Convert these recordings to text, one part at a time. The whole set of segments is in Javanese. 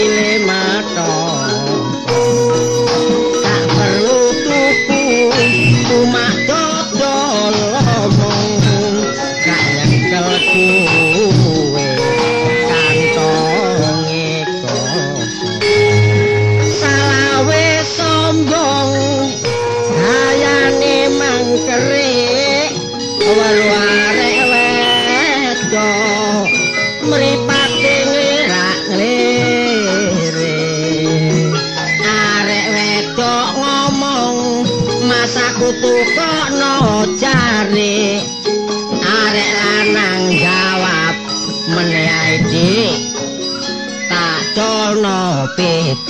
Amen.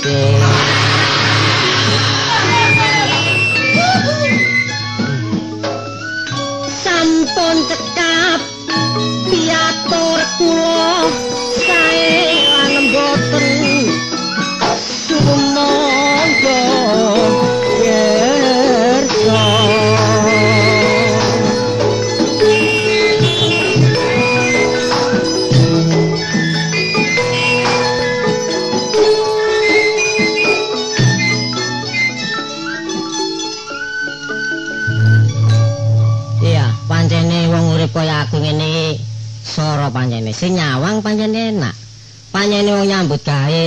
the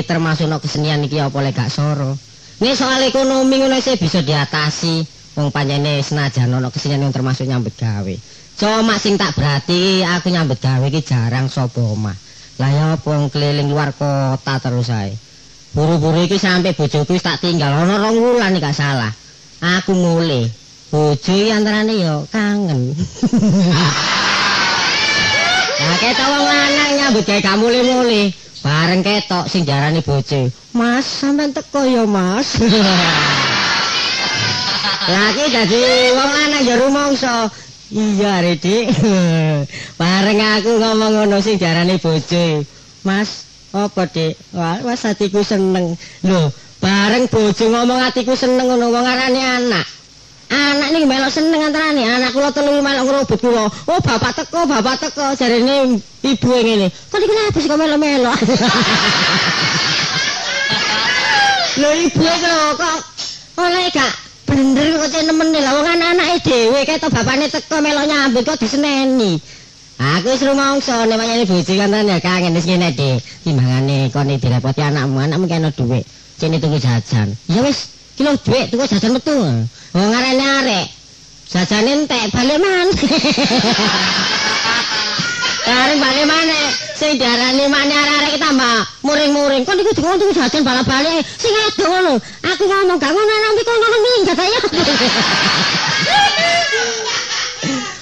termasuk no kesenian iki apa lek gak sora. Nek soal ekonomi ngono sih bisa diatasi. Wong pancene senajan ono kesenian yang termasuk nyambut gawe. Cuma sing tak berarti aku nyambut gawe iki jarang sapa omah. Lah ya apa wong keliling luar kota terus ae. Buru-buru iki sampe bojoku wis tak tinggal ana rong wulan gak salah. Aku mulai bojo iki antarane ya kangen. Lah ketok wong lanang nyambut gawe gak mule-mule. Bareng ketok sing jarane bojo. Mas, sampean teko ya, Mas. Lah iki dadi wong lanang ya rumangsa. Iya, Redik. Bareng aku ngomong ngono sing jarane bojo. Mas, apa, Dik? Wah, atiku seneng. Lho, bareng bojo ngomong atiku seneng ngono wong arane anak. Anak nih melok seneng antarane, anak kula telu melok ngrobot kula. Oh, bapak teko, bapak teko, jarene ibu ngene. Kok iki kenapa sih kok melok-melok? Lho ibu lho kok oleh gak bener kok cek nemen lha wong anak-anake dhewe ketok bapakne teko melok nyambut kok diseneni. Aku wis rumangsa nek wayane bojo kanten ya kangen wis ngene Dik. Timbangane kon direpoti anakmu, anakmu kena dhuwit. Cene tuku jajan. Ya wis, kilo dhuwit tuku jajan metu. Wong arene arek. Jajane entek balik man. Arek balik mana? Sing diarani mana arek-arek tambah muring-muring. Kok niku dikon tuku jajan balik-balik. Sing ado ngono. Aku ngomong gak ngono nanti kok ngono minggat ayo.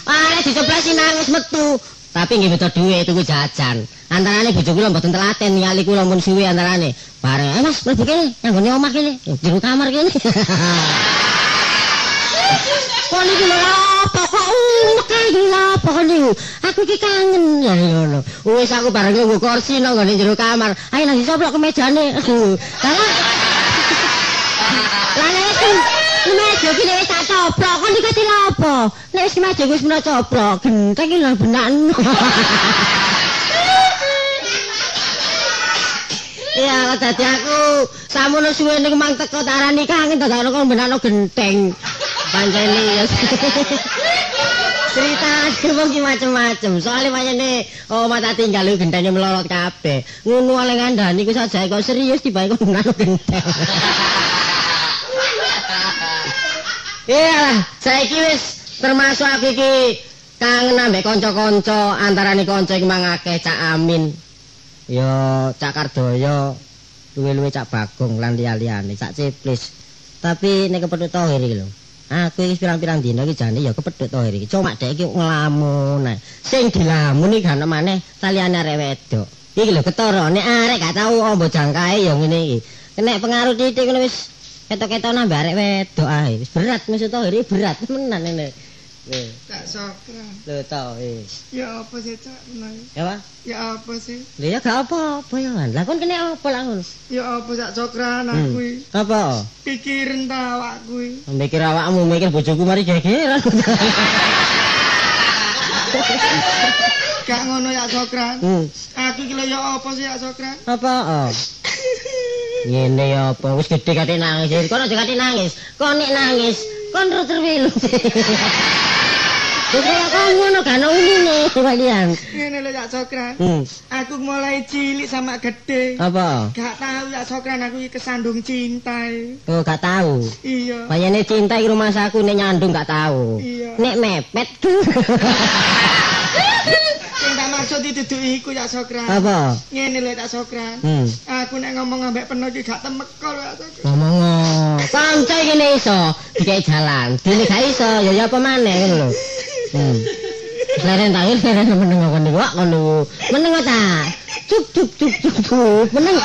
Arek diceplesi nangis metu. Tapi nggih beto dhuwit tuku jajan. Antarane bojo kula mboten telaten ningali kula mun suwi antarane. Bareng, "Eh Mas, mlebu kene, nang omah kene, jero kamar kene." Kok niku lho apa kok unek apa niku? Aku iki kangen ya ngono. Wis aku bareng nggo kursi nang ngene jero kamar. Ayo nang disoplok ke mejane. Lah Wis meja iki wis tak coplok, kok niku lho apa? Nek wis meja wis menawa coplok, genteng iki lho benak. Iya, dadi aku samono suwe niku mang teko tarani kangen dadakno kok benakno genteng. Pancene ya. Cerita wong ki macem-macem. Soale pancene oh mata tinggal lu gentenge melorot kabeh. Ngono oleh ngandani ku saja kok serius tiba kok benakno genteng. Iya, saiki wis termasuk aku iki kangen ambek kanca-kanca antarane kanca iki mang akeh Cak Amin. Ya Cak Kardoyo luwe-luwe Cak Bagong lan liya-liyane Cak Ciplis. Tapi nek kepethuk tohir iki lho. Aku iki pirang-pirang dina iki jane ya kepethuk tohir iki. Cuma dek iki nglamun. Sing dilamun iki gak maneh taliyane arek wedok. Iki lho ketara nek arek gak tau ombo jangkae ya ngene iki. Nek pengaruh titik ngono wis ketok-ketok nambah arek wedok ae. Wis berat maksud tohir iki berat temenan ngene. Lho, Kak Sokra. lho to wis. Ya apa sih Cak? Ya, Pak. Ya apa sih? Lha ya gak apa-apa ya. Lah kon kene apa lah ngono? Ya apa Cak Sokra Hmm. anak kuwi? Apa? Pikirin ta awak kuwi. Mikir awakmu mikir bojoku mari gegeran. Gak ngono ya Sokran. Hmm. Aku iki lho ya apa sih ya Sokran? Apa? Oh. Ngene ya apa? Wis gedhe kate nangis. Kono aja kate nangis. Kon nek nangis, kon terus terwilu. Wis kaya kon ngono umine kalian. Ngene lho ya Sokran. Hmm. Aku mulai cilik sama gede. Apa? Gak tahu ya Sokran aku kesandung cinta. Oh, gak tahu. Iya. Bayane cinta iki rumah saku nek nyandung gak tahu. Iya. Nek mepet. Sing tak maksud itu dudu iku ya Sokran. Apa? Ngene lho tak Sokran. Hmm. Aku nek ngomong ambek peno iki gak temeko lho ya Sokran. Ngomong kanca iki nek iso dikai jalan. Dene gak iso ya ya apa maneh ngono lho. Hmm. Leren tangi leren meneng kon niku kon niku. Meneng ta. Cuk cuk cuk cuk cuk. Meneng.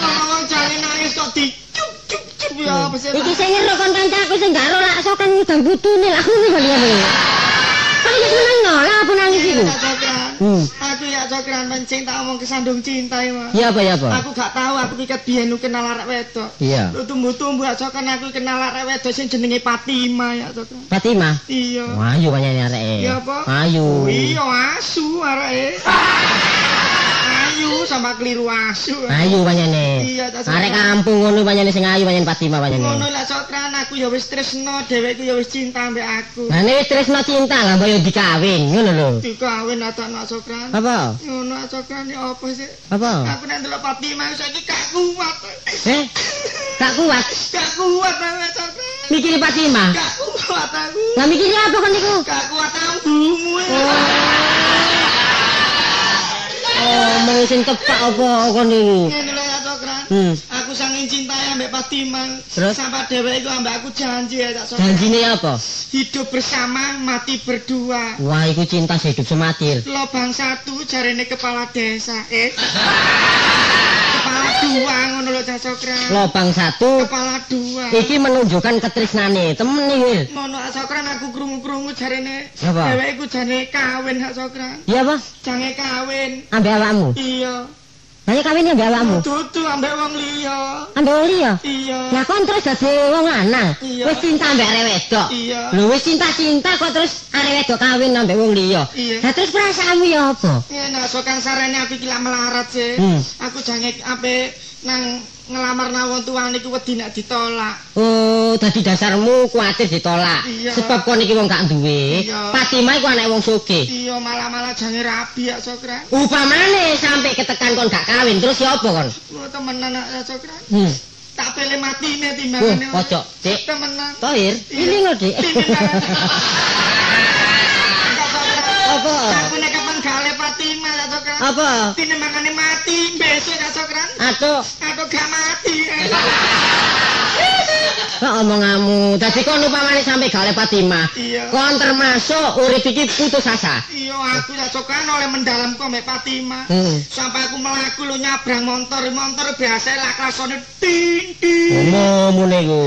Oh, jangan nangis kok di cup cup cup ya apa sih? Iki sing ngero kon kancaku sing gak ro lak sokan udang putune lak ngono kok ngene. Kok wis meneng no, lah apa nangis iku? Hmm. Aku ya Sokran pencing tak omong kesandung cinta ya. Mas. Iya apa ya apa? Aku gak tahu aku iki biyen nu kenal arek wedok. Iya. Lu tumbuh-tumbuh ya Sokran aku kenal arek wedok sing jenenge Fatima ya Sokran. Fatimah. Iya. Ayu panjenengan areke. Iya apa? Ayu. Iya asu areke. Ayu sama keliru asu. Ayu panjenengan. Iya, tak Arek kampung ngono panjenengan sing ayu panjenengan Fatimah Ngono panjenengan. lah Sokran aku ya wis tresno dheweke ya wis cinta ambek aku. Lah nek wis tresno cinta lah mbok yo dikawin ngono lho. Dikawin atau Sokran. Apa? Ngono Sokran ya apa sih? Apa? Aku nek ndelok Fatima saiki gak kuat. Eh? Gak kuat. Gak kuat banget Sokran. Mikiri Fatimah. Gak kuat aku. Lah mikiri apa kon niku? Gak kuat ambumu. Oh, mau sing tepak apa kon niku? Ngene lho ya Sokran. Hmm. Aku sanging cintai ambek Fatima. Terus? Sampai dheweke iku ambek aku janji ya tak. Janjine apa? Hidup bersama, mati berdua. Wah, iku cinta sehidup sematir. Lobang satu jarene kepala desa. Eh. kepala dua ngono lho Cak Sokran. Lobang satu Kepala dua. iki menunjukkan ketresnane. Temen iki. Ngono Cak Sokran aku krungu-krungu jarene dheweke iku jane kawin Cak Sokran. Iya apa? Jange kawin. Ambek awakmu. Iya. Lah ya kawin ambek awakmu. Dudu ambek wong liya. Ambek wong liya. Iya. Lah kon terus dadi wong lanang. Wis cinta ambek arek wedok. Iya. Lho wis cinta-cinta kok terus arek wedok kawin ambek wong liya. Iya. Lah terus perasaanmu ya apa? Ya nah sokan sarene aku iki melarat sih. Hmm. Aku jange ape nang ngelamar nang wong tuane iku wedi nek ditolak. Oh, dadi dasarmu kuatir ditolak. Iya. Sebab kon iki wong gak duwe. Iya. Fatimah iku anak wong sugih. Iya malah-malah jange rabi ya Sokran. Upamane sampai ketekan kon gak kawin, terus ya apa kon? Lu temenan ya Sokran. Hmm. Tak pilih matine Oh, timbangane. pojok, Dik. Temenan. Tohir, ini lho, Dik. Apa? Nek kapan gale Fatimah ya Sokran. Apa? Timbangane mati besok ya Sokran. Aduh, Aku gak mati. kok omonganmu. Dadi kon upamane sampai gale Fatimah. Kon termasuk urip iki putus asa. Iya aku ya Sokran oleh mendalam kok mbek Fatimah. Hmm. Sampai aku melaku lo nyabrang motor, motor biasa lah klasone ting ting. Ngono niku.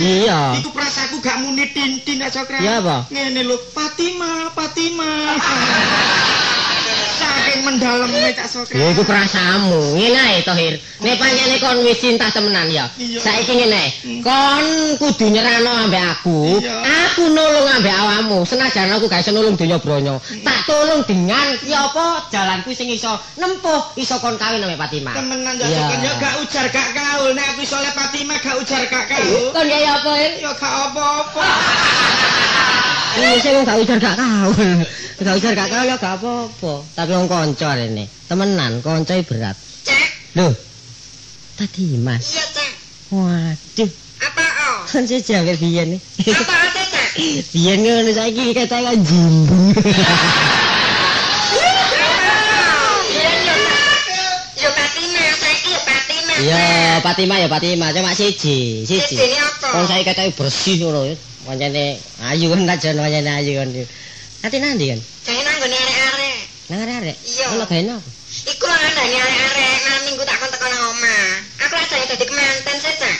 Iya. Iku prasaku gak muni tin tin ya Sokran. Iya, apa? Ngene lho, Fatimah, Fatimah. Saking mendalamnya Cak Sokran. Ya iku perasaanmu. Ngene ae Tohir. Nek pancene kon wis cinta temenan ya. Saiki ngene. Kon kudu nyerano ambek aku. Aku nulung ambek awakmu. Senajan aku gak iso nulung donya bronyo. Tak tulung dengan ya apa jalanku sing iso nempuh iso kon kawin ambek Fatimah. Temenan Iya. Sokran, ya gak ujar gak kaul. Nek aku iso oleh Fatimah gak ujar gak kaul. Kon ya apa? Ya gak apa-apa. Iya sing gak ujar gak kaul. Gak ujar gak kaul ya gak apa-apa. Tapi wong kanca rene. Temenan, kanca berat. Cek, Lho. Tadi Mas. iya Cek. Waduh. Apa oh? Kan saya jaga biyen nih. Apa ate Cek? Biyen ngono saiki kata kan jimbung. Ya Fatimah, ya Fatimah. Cuma siji, siji. Sijine apa? Wong saiki kata bersih ngono ya. Pancene ayu kan aja pancene ayu kan. Ati nanti kan? Jangan nanggone arek-arek. Nang arek. Iya. Gawe apa? Iku lah ngandani arek-arek, malam minggu tak kon teko nang omah. Aku rasane dadi kemanten sih, Cak.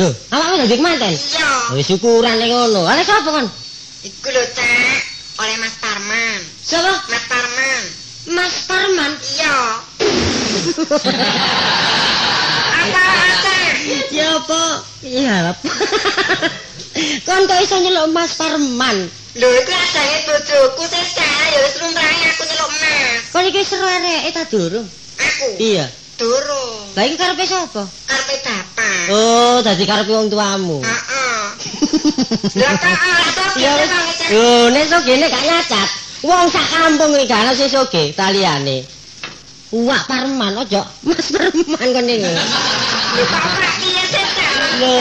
Lho, awakmu dadi kemanten? Iya. Wis syukuran nek ngono. Ala sapa kon? Iku lho, Cak. Oleh Mas Parman. Sapa? Mas Parman. Mas Parman. Iya. apa? Ya apa? Iya. apa? kon kok iso nyeluk Mas Parman? Lho iku ajange bojoku sesek ya wis lumrahe aku nyeluk emas. Kon iki seru areke ta durung? Aku Iya. durung. Lah iki karepe sapa? Karepe bapak. Oh, dadi karepe wong tuamu. Heeh. Lah kok ora to Ya wis. Yo, nek sogene gak nyacat. Wong sak kampung iki gak ana sing soge taliyane. Wak Parman ojo, Mas Parman kon iki. Ora piye sesek? Lho.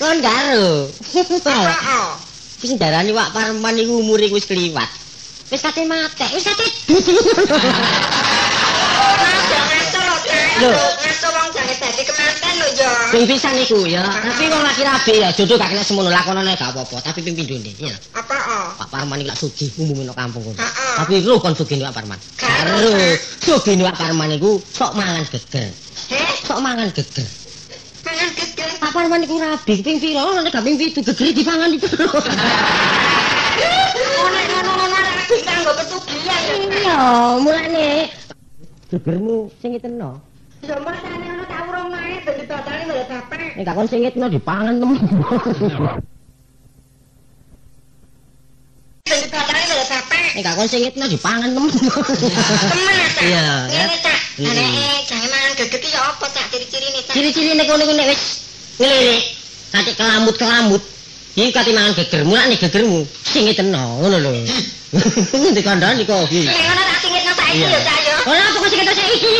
Kon karo. Heeh. Wis darani Wak Parman iku umure wis kliwat. Wis kate matek, wis kate lho, Lho. Wong jange dadi kemanten lho ya. Ping pisan iku ya. Tapi wong laki rabi ya, jodoh gak kena semono lakonane gak apa-apa, tapi ping pindhone ya. Apa oh? Pak Parman iki lak sugih umum nang kampung kono. Tapi lu kon sugih Pak Parman. Karo. Karo sugih Pak Parman iku sok mangan geger. Heh, Sok mangan geger. mangan geger. Pak Parman iku rabi ping pira ono nek gak ping pitu geger dipangan itu. Oh nek ngono-ngono ora bisa nggo pesugihan ya. Iya, mulane gegermu sing iteno. Ya masane ono tak urung nae dadi badane lho bapak. Nek gak kon sing iteno dipangan temen. Dadi badane lho bapak. Nek gak kon sing iteno dipangan temen. Temen ta? Iya, Ngene ta. Mm. Nek ciri-cirine ta? Ciri-cirine kono ku nek wis ngelirik, kate kelamut-kelamut. Iki kate mangan geger, mulane gegermu sing iteno, ngono lho. Dikandani kok. Nek ngono tak singitno saiki Iya. ya cak ya. Ora apa kok sing ketok iki.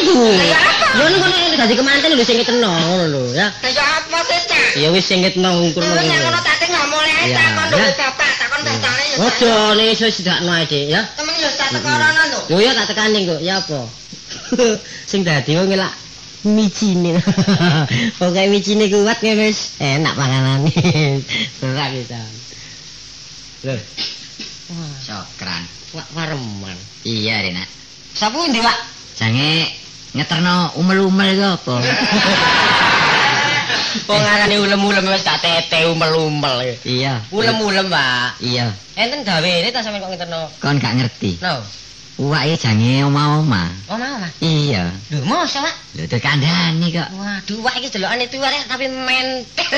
Ya apa? Ya ngono nek dadi kemanten lho sing iteno, ngono lho ya. Lah ya apa sih cak? Ya wis sing iteno ngkur Terus nek ngono tak teng ngomong ae Iya, takon lho ya. bapak, takon batane ya. Ojo nek iso sidakno ae, Dik, ya. Temen ya tak tekorono lho. Yo ya tak tekani kok, ya apa? sing dadi wong lak micine. Pokoke micine kuat ya wis enak panganane. Ora bisa. Lho, Cokran. wak pareman. Iya, Rina. Sapa ndi, Wak? Jange ngeterno umel-umel iku apa? Wong arane ulem-ulem wis gak tete umel-umel. iya. Ulem-ulem, Pak. Iya. Enten gawene ta sampean kok ngeterno? Kon gak ngerti. No. Uwak iki jange oma-oma. Mau, Pak. Iya. Lho, mosok, Pak? Lho kandhani kok. Waduh, wak iki delokane tuwa tapi mentel.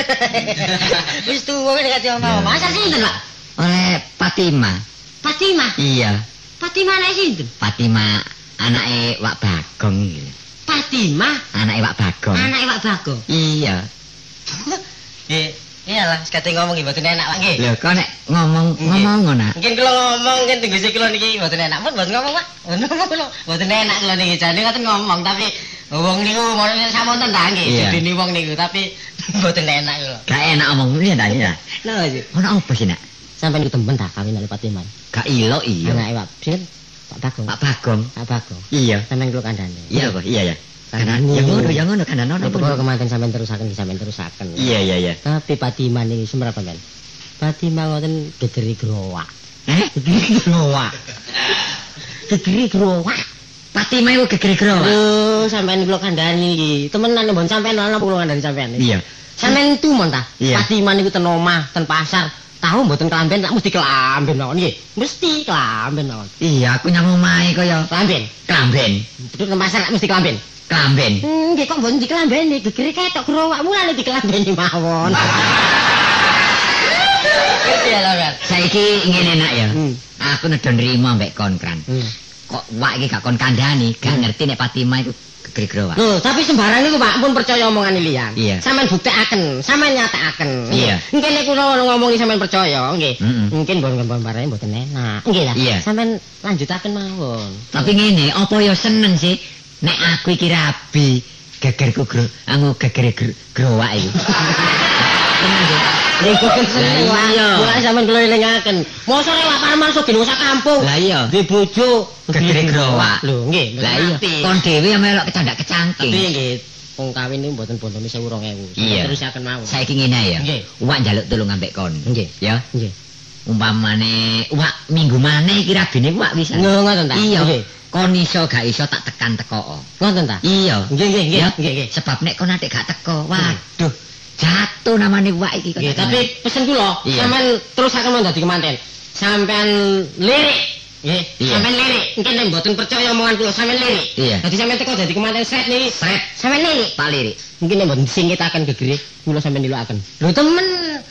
Wis tuwa kene kate omah. Masa sinten, Pak? Oleh Fatima. Fatimah. Iya. Fatimah anak sinten? Fatima anake Wak Bagong iki. Fatimah Anake Wak Bagong. anake Wak Bagong. Iya. Nggih, iyalah sekate ngomong iki mboten enak, Pak nggih. Lho kok nek ngomong ngomong ngono. Mungkin kula ngomong kan tunggu kula niki mboten enak. Pun mboten ngomong, Pak. Mboten ngomong kula. Mboten enak kula niki jane ngoten ngomong tapi wong niku mau samonten ta nggih. Iya. Dene wong niku tapi mboten enak kula. Gak enak omong ngene ta ya. Napa sih? Ono apa sih nak? Sampeyan iku temben ta kawin karo Fatimah. Gak ilo iya. Anake Wak Sin, Pak Bagong. Pak Bagong. Pak Bagong. Iya. Sampeyan kula kandhane. Iya kok, iya ya. Kanan Kandhane. ya ngono, ya ngono kanan ono. Nek kula kemanten sampeyan terusaken sampeyan terusaken. Iya iya iya. Tapi Fatimah niki semerapa men? Fatimah ngoten gegeri growak. Eh? Gegeri growak. Gegeri growak. Fatimah iku gegere-gere. Aduh, sampean kula kandhani iki. Temenan mbon sampean ana kula kandhani sampean. Iya. Sampean tumon ta? Iya. Fatimah niku ten omah, ten pasar. Tahu mboten kelamben, tak mesti kelamben mawon nggih. Mesti kelamben mawon. Iya, aku nyang omahe kaya Kelamben. klamben. Terus ten pasar tak mesti kelamben. Klamben. Hmm, nggih kok mboten dikelambeni, gegere ketok growak mulane dikelambeni mawon. Ngerti ya, Logan? Saiki ngene nak ya. Hmm. Aku nedon nrimo mbek kon kran. Hmm. Kok wak iki gak kon kandhani, gak ngerti nek Fatimah iku gegere-gere wak. Loh, tapi sembarang niku Pak pun percaya omongan liyan. Iya. Sampeyan buktekaken, sampeyan nyatakaken. Iya. Mungkin nek kula ngomongi sampeyan percaya, nggih. Mungkin bon gambarane mboten enak. Nggih lah. Sampeyan lanjutaken mawon. Tapi ngene, apa ya seneng sih nek aku iki rabi gegerku gro, aku gegere gro- growak iki. Nggih kok seneng iya. Mulai sampeyan kula elingaken. Mosok nek Pak Parman sugih sak kampung. Lah iya. Di bojo Gegere growak. Lho, nggih. Lah iya, kon dhewe ya melok kecandak Tapi kecangking. nggih, wong kawin niku mboten bontone 1000 2000. Iya. Terusaken mawon. Saiki ngene ya. Nggih. Uwak njaluk tulung ambek kon. Nggih. Ya. Nggih. Umpamane uwak minggu maneh iki rabine uwak bisa. Nggih, ngoten ta? Iya. Kon iso gak iso tak tekan teko. Ngoten ta? Iya. Nggih, nggih, nggih. Nggih, nggih. Sebab nek kon ate gak teko, waduh, jatuh namane uwak iki kok. Tapi pesen kula, sampean terusaken mawon dadi kemanten. Sampean lirik. Nggih, sampean lirik. Mungkin nek mboten percaya omongan kula, sampean lirik. Iya. Dadi sampean teko dadi kemanten sret niki. Sret. Sampean lirik. tak lirik. Mungkin nek mboten disingkitaken gegere, kula sampean nilukaken. Lho temen,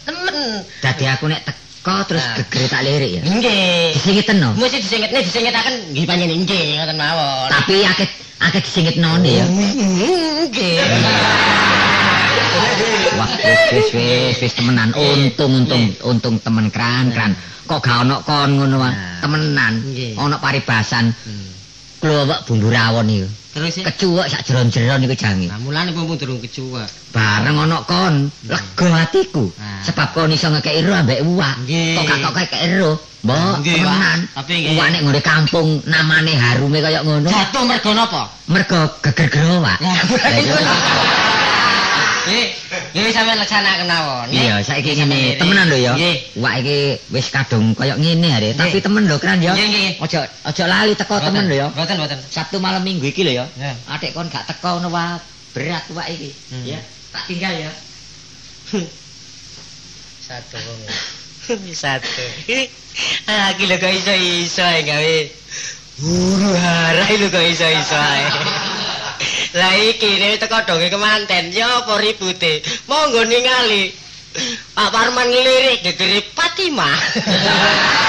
temen. Dadi aku nek tek- teko terus Nah. gegere tak lirik ya. Nggih. Disingiten no. Mesti disingitne disingitaken nggih panjenengan nggih ngoten mawon. Tapi akeh akeh disingitno ya. Nggih. Wah, wis wis wis temenan. Untung untung untung temen kran-kran. Kok gak ono kon ngono wae. Temenan. Ono paribasan. Hmm. Klowek bumbu rawon iku. Terus ya. Kecuwek sak jeron-jeron iku jange. Nah, mulane mumpung durung kecuwek. Bareng ono kon, lega atiku. Nah. Sebab kon iso ngekeki ro ambek uwak. Kok gak kok kekeki ro. Mbok, temenan. Tapi nggih. Uwak nek ngene kampung namane harume kaya ngono. Jatuh mergo napa? Mergo geger gerowak. Nggih, sampeyan laksanaken mawon. Iya, saiki ngene, temenan lho ya. Wak iki wis kadung kaya ngene are, tapi temen lho kran ya. Aja aja lali teko temen lho ya. Mboten, mboten. Sabtu malam Minggu iki lho ya. Adik kon gak teko ngono wae. Berat wak iki. Hmm. Ya, tak tinggal ya. Satu wong. Satu. Ah, iki lho kok iso-iso gawe. Huru harai lho kok iso-iso ae. Lah iki nek teko donge kemanten ya apa ribute? Monggo ningali. Pak Parman ngelirik gegere Fatimah.